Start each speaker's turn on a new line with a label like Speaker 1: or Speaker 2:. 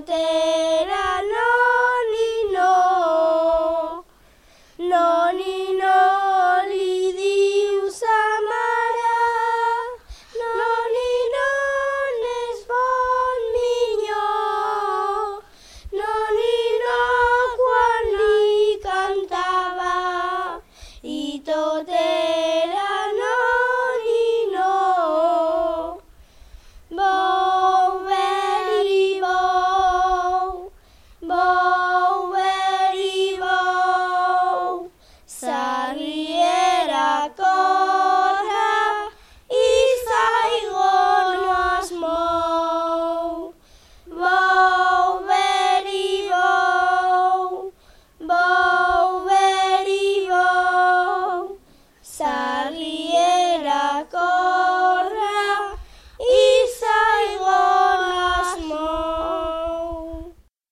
Speaker 1: day.